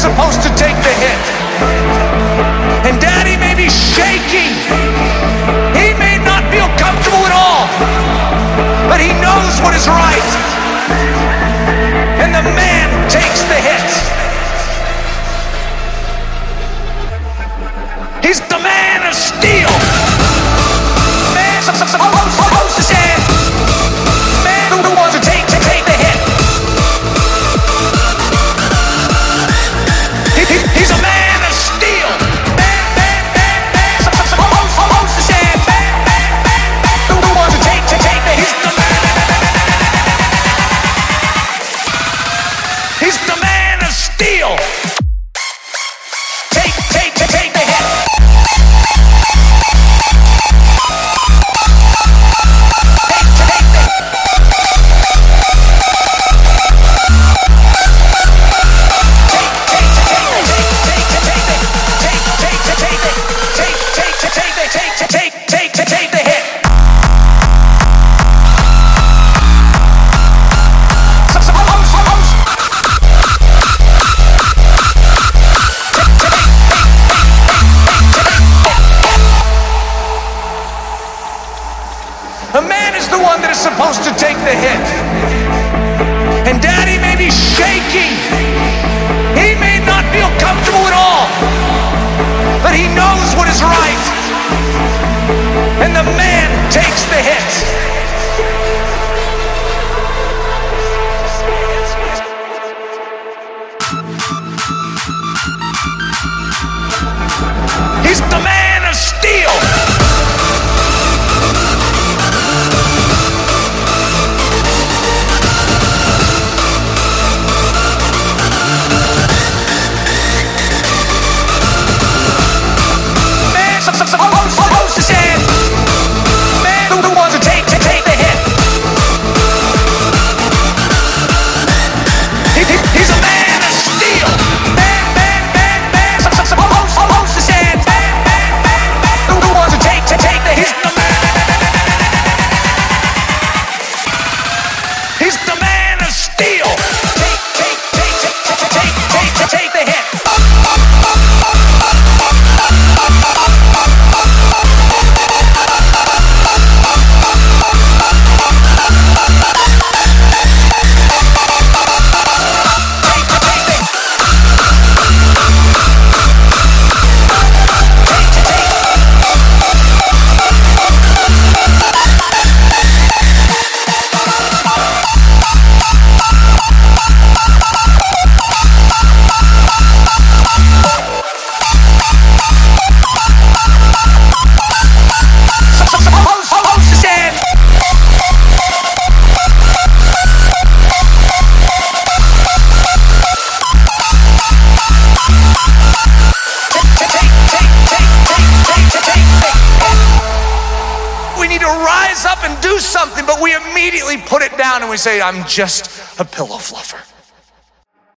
supposed to take the hit. deal. one that is supposed to take the hit. And daddy may be shaking. He may not feel comfortable at all. But he knows what is right. And the man takes the hit. He's the man. we need to rise up and do something, but we immediately put it down and we say, I'm just a pillow fluffer.